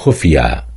خفية.